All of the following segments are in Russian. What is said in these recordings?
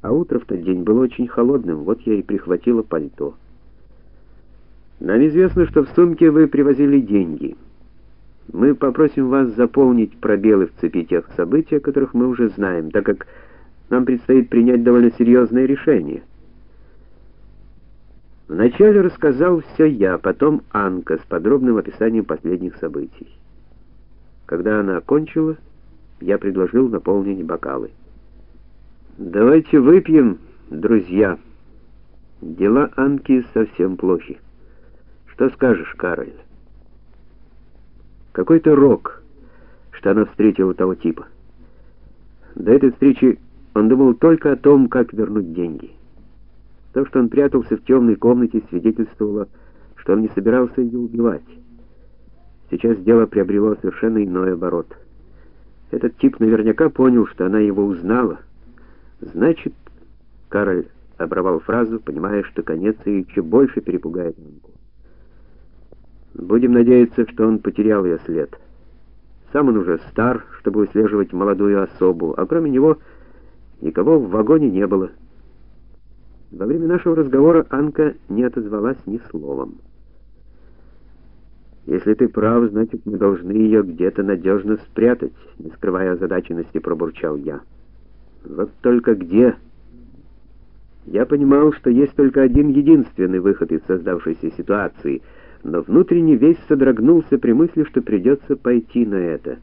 А утро в тот день было очень холодным, вот я и прихватила пальто. Нам известно, что в сумке вы привозили деньги. Мы попросим вас заполнить пробелы в цепи тех событий, о которых мы уже знаем, так как нам предстоит принять довольно серьезное решение. Вначале рассказал все я, потом Анка с подробным описанием последних событий. Когда она окончила, я предложил наполнить бокалы. Давайте выпьем, друзья. Дела Анки совсем плохи. Что скажешь, Кароль? Какой-то рок, что она встретила того типа. До этой встречи он думал только о том, как вернуть деньги. То, что он прятался в темной комнате, свидетельствовало, что он не собирался ее убивать. Сейчас дело приобрело совершенно иной оборот. Этот тип наверняка понял, что она его узнала, Значит, Кароль оборвал фразу, понимая, что конец ее еще больше перепугает Нанку. Будем надеяться, что он потерял ее след. Сам он уже стар, чтобы выслеживать молодую особу, а кроме него никого в вагоне не было. Во время нашего разговора Анка не отозвалась ни словом. Если ты прав, значит, мы должны ее где-то надежно спрятать, не скрывая озадаченности, пробурчал я. Вот только где? Я понимал, что есть только один единственный выход из создавшейся ситуации, но внутренне весь содрогнулся при мысли, что придется пойти на это.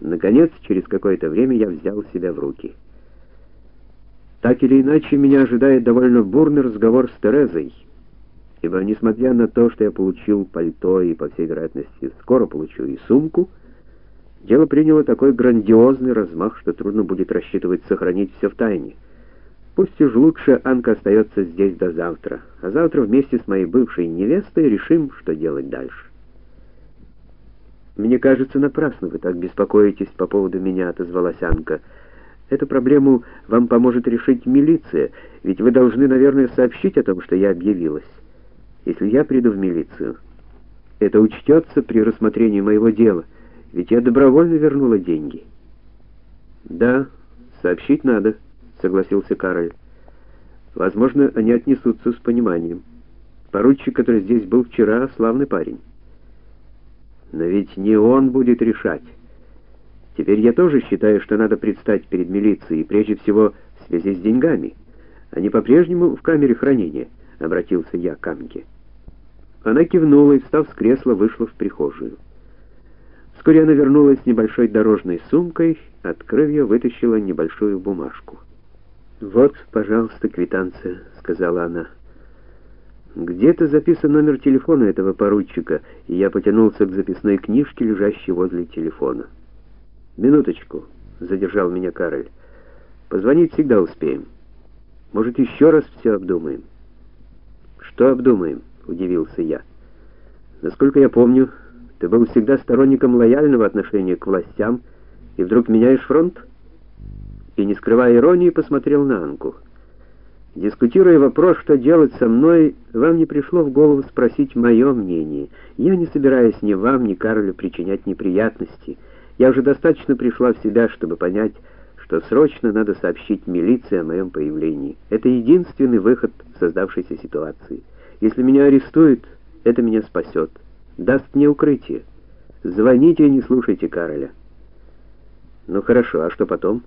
Наконец, через какое-то время я взял себя в руки. Так или иначе, меня ожидает довольно бурный разговор с Терезой, ибо, несмотря на то, что я получил пальто и, по всей вероятности, скоро получу и сумку, Дело приняло такой грандиозный размах, что трудно будет рассчитывать сохранить все в тайне. Пусть уж лучше Анка остается здесь до завтра, а завтра вместе с моей бывшей невестой решим, что делать дальше. Мне кажется, напрасно вы так беспокоитесь по поводу меня, отозвалась Анка. Эту проблему вам поможет решить милиция, ведь вы должны, наверное, сообщить о том, что я объявилась. Если я приду в милицию, это учтется при рассмотрении моего дела. Ведь я добровольно вернула деньги. Да, сообщить надо, согласился Кароль. Возможно, они отнесутся с пониманием. Поручик, который здесь был вчера, славный парень. Но ведь не он будет решать. Теперь я тоже считаю, что надо предстать перед милицией, прежде всего в связи с деньгами. Они по-прежнему в камере хранения, обратился я к Анке. Она кивнула и, встав с кресла, вышла в прихожую. Вскоре она вернулась с небольшой дорожной сумкой, открыв ее, вытащила небольшую бумажку. «Вот, пожалуйста, квитанция», — сказала она. «Где-то записан номер телефона этого поручика, и я потянулся к записной книжке, лежащей возле телефона. «Минуточку», — задержал меня Кароль. «Позвонить всегда успеем. Может, еще раз все обдумаем?» «Что обдумаем?» — удивился я. «Насколько я помню, ты был всегда сторонником лояльного отношения к властям, и вдруг меняешь фронт?» И, не скрывая иронии, посмотрел на Анку. Дискутируя вопрос, что делать со мной, вам не пришло в голову спросить мое мнение. Я не собираюсь ни вам, ни Карлю причинять неприятности. Я уже достаточно пришла в себя, чтобы понять, что срочно надо сообщить милиции о моем появлении. Это единственный выход в создавшейся ситуации. Если меня арестуют, это меня спасет даст мне укрытие. Звоните и не слушайте Кароля. Ну хорошо, а что потом?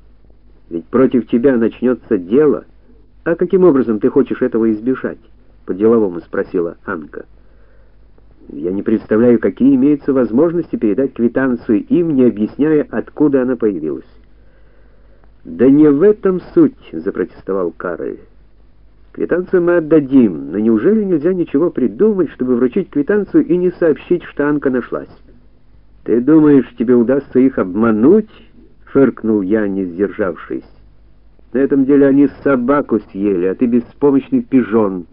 Ведь против тебя начнется дело. А каким образом ты хочешь этого избежать? По-деловому спросила Анка. Я не представляю, какие имеются возможности передать квитанцию им, не объясняя, откуда она появилась. Да не в этом суть, запротестовал Кароль. Квитанцию мы отдадим, но неужели нельзя ничего придумать, чтобы вручить квитанцию и не сообщить, что Анка нашлась? Ты думаешь, тебе удастся их обмануть? фыркнул я, не сдержавшись. На этом деле они собаку съели, а ты беспомощный пижон.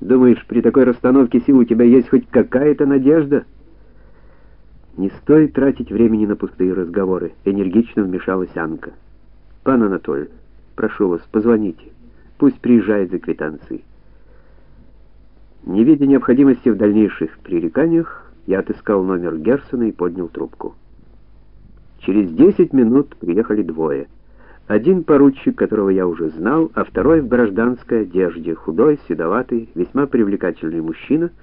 Думаешь, при такой расстановке сил у тебя есть хоть какая-то надежда? Не стоит тратить времени на пустые разговоры, энергично вмешалась Анка. Пан Анатолий, прошу вас, позвоните. Пусть приезжает за квитанцией. Не видя необходимости в дальнейших пререканиях, я отыскал номер Герсона и поднял трубку. Через 10 минут приехали двое. Один поручик, которого я уже знал, а второй в гражданской одежде, худой, седоватый, весьма привлекательный мужчина —